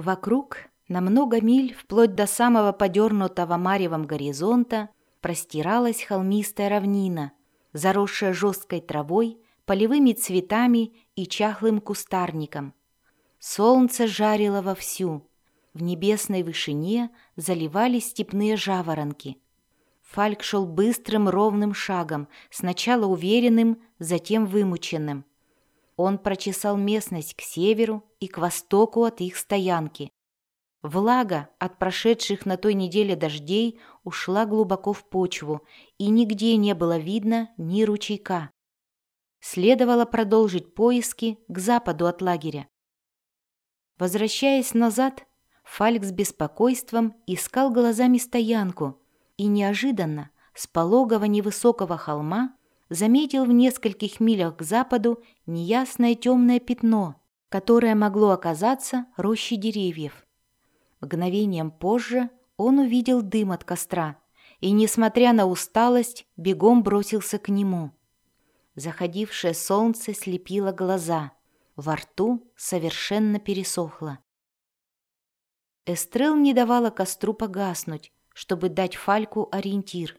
Вокруг, на много миль, вплоть до самого подернутого маревом горизонта, простиралась холмистая равнина, заросшая жесткой травой, полевыми цветами и чахлым кустарником. Солнце жарило вовсю. В небесной вышине заливались степные жаворонки. Фальк шел быстрым ровным шагом, сначала уверенным, затем вымученным. Он прочесал местность к северу и к востоку от их стоянки. Влага от прошедших на той неделе дождей ушла глубоко в почву, и нигде не было видно ни ручейка. Следовало продолжить поиски к западу от лагеря. Возвращаясь назад, Фальк с беспокойством искал глазами стоянку и неожиданно с пологого невысокого холма заметил в нескольких милях к западу неясное темное пятно, которое могло оказаться рощей деревьев. Мгновением позже он увидел дым от костра и, несмотря на усталость, бегом бросился к нему. Заходившее солнце слепило глаза, во рту совершенно пересохло. Эстрел не давала костру погаснуть, чтобы дать Фальку ориентир.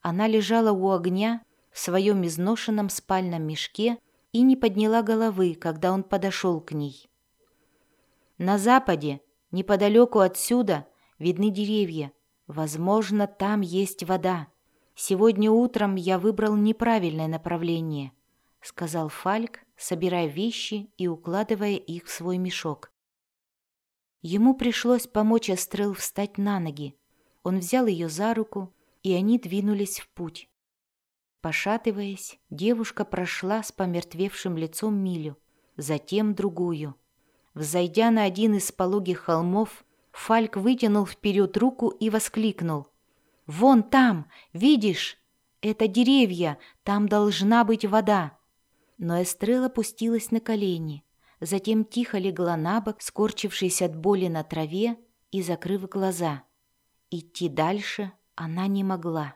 Она лежала у огня в своем изношенном спальном мешке и не подняла головы, когда он подошел к ней. На западе Неподалеку отсюда видны деревья. Возможно, там есть вода. Сегодня утром я выбрал неправильное направление», — сказал Фальк, собирая вещи и укладывая их в свой мешок. Ему пришлось помочь Эстрел встать на ноги. Он взял ее за руку, и они двинулись в путь. Пошатываясь, девушка прошла с помертвевшим лицом милю, затем другую — Взойдя на один из пологих холмов, Фальк вытянул вперед руку и воскликнул. «Вон там, видишь? Это деревья, там должна быть вода!» Но Эстрел опустилась на колени, затем тихо легла на бок, скорчившись от боли на траве и закрыв глаза. Идти дальше она не могла.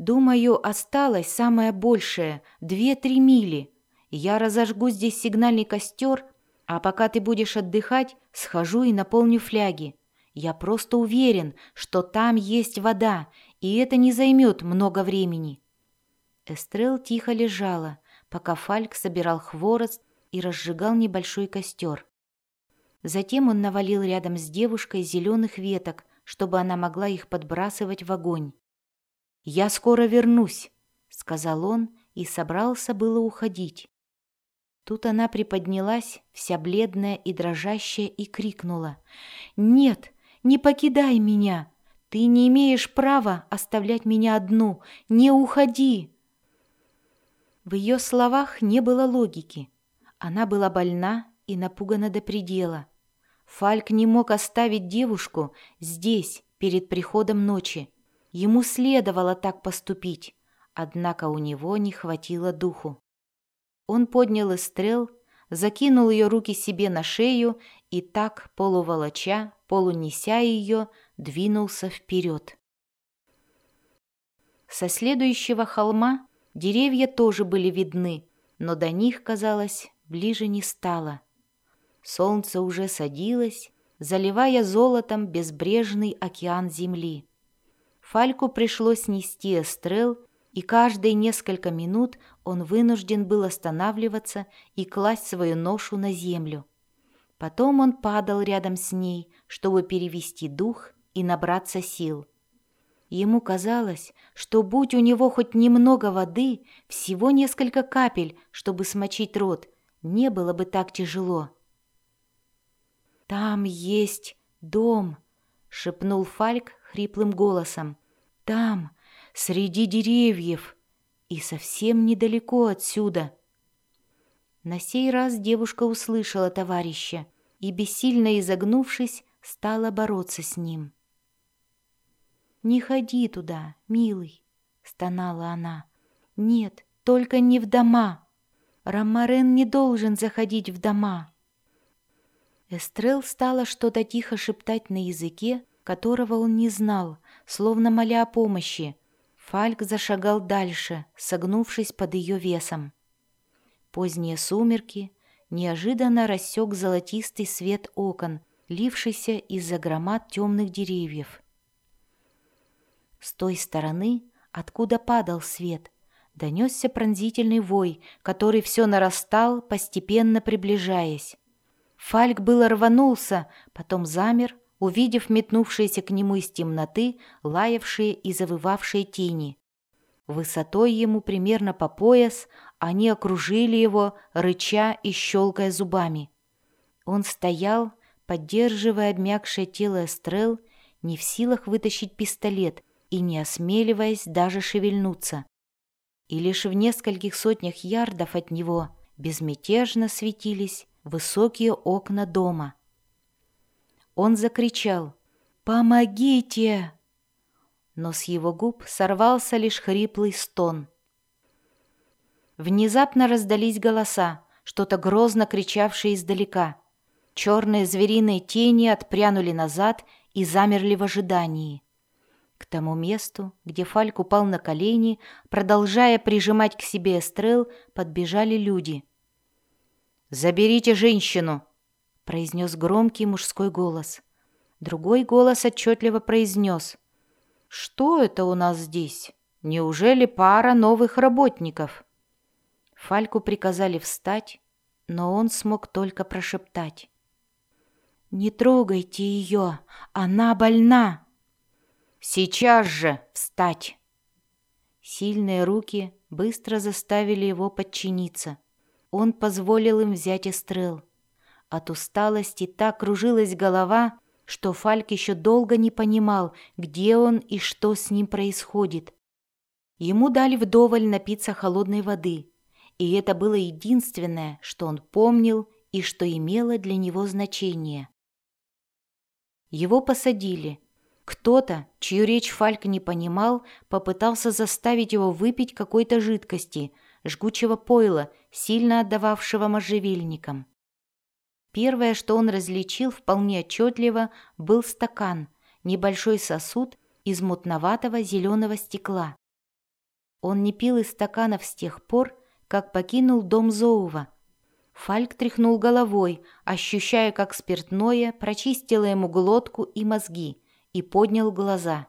«Думаю, осталось самое большее — две-три мили. Я разожгу здесь сигнальный костер а пока ты будешь отдыхать, схожу и наполню фляги. Я просто уверен, что там есть вода, и это не займет много времени». Эстрел тихо лежала, пока Фальк собирал хворост и разжигал небольшой костер. Затем он навалил рядом с девушкой зеленых веток, чтобы она могла их подбрасывать в огонь. «Я скоро вернусь», — сказал он и собрался было уходить. Тут она приподнялась, вся бледная и дрожащая, и крикнула. «Нет, не покидай меня! Ты не имеешь права оставлять меня одну! Не уходи!» В ее словах не было логики. Она была больна и напугана до предела. Фальк не мог оставить девушку здесь, перед приходом ночи. Ему следовало так поступить, однако у него не хватило духу. Он поднял стрел, закинул ее руки себе на шею и так, полуволоча, полунеся ее, двинулся вперед. Со следующего холма деревья тоже были видны, но до них, казалось, ближе не стало. Солнце уже садилось, заливая золотом безбрежный океан земли. Фальку пришлось нести эстрел и каждые несколько минут он вынужден был останавливаться и класть свою ношу на землю. Потом он падал рядом с ней, чтобы перевести дух и набраться сил. Ему казалось, что будь у него хоть немного воды, всего несколько капель, чтобы смочить рот, не было бы так тяжело. «Там есть дом», — шепнул Фальк хриплым голосом. «Там, среди деревьев и совсем недалеко отсюда. На сей раз девушка услышала товарища и, бессильно изогнувшись, стала бороться с ним. «Не ходи туда, милый», — стонала она. «Нет, только не в дома. Рамарен не должен заходить в дома». Эстрел стала что-то тихо шептать на языке, которого он не знал, словно моля о помощи, Фальк зашагал дальше, согнувшись под ее весом. Поздние сумерки, неожиданно рассек золотистый свет окон, лившийся из-за громад темных деревьев. С той стороны, откуда падал свет, донесся пронзительный вой, который все нарастал, постепенно приближаясь. Фальк было рванулся, потом замер, увидев метнувшиеся к нему из темноты лаявшие и завывавшие тени. Высотой ему примерно по пояс они окружили его, рыча и щелкая зубами. Он стоял, поддерживая обмякшее тело Эстрел, не в силах вытащить пистолет и не осмеливаясь даже шевельнуться. И лишь в нескольких сотнях ярдов от него безмятежно светились высокие окна дома. Он закричал «Помогите!», но с его губ сорвался лишь хриплый стон. Внезапно раздались голоса, что-то грозно кричавшее издалека. Черные звериные тени отпрянули назад и замерли в ожидании. К тому месту, где Фальк упал на колени, продолжая прижимать к себе эстрел, подбежали люди. «Заберите женщину!» — произнес громкий мужской голос. Другой голос отчетливо произнес. «Что это у нас здесь? Неужели пара новых работников?» Фальку приказали встать, но он смог только прошептать. «Не трогайте ее, она больна!» «Сейчас же встать!» Сильные руки быстро заставили его подчиниться. Он позволил им взять эстрел. От усталости так кружилась голова, что Фальк еще долго не понимал, где он и что с ним происходит. Ему дали вдоволь напиться холодной воды, и это было единственное, что он помнил и что имело для него значение. Его посадили, кто-то, чью речь Фальк не понимал, попытался заставить его выпить какой-то жидкости, жгучего пойла, сильно отдававшего можжевельникам. Первое, что он различил вполне отчетливо, был стакан, небольшой сосуд из мутноватого зеленого стекла. Он не пил из стаканов с тех пор, как покинул дом Зоува. Фальк тряхнул головой, ощущая, как спиртное прочистило ему глотку и мозги – и поднял глаза.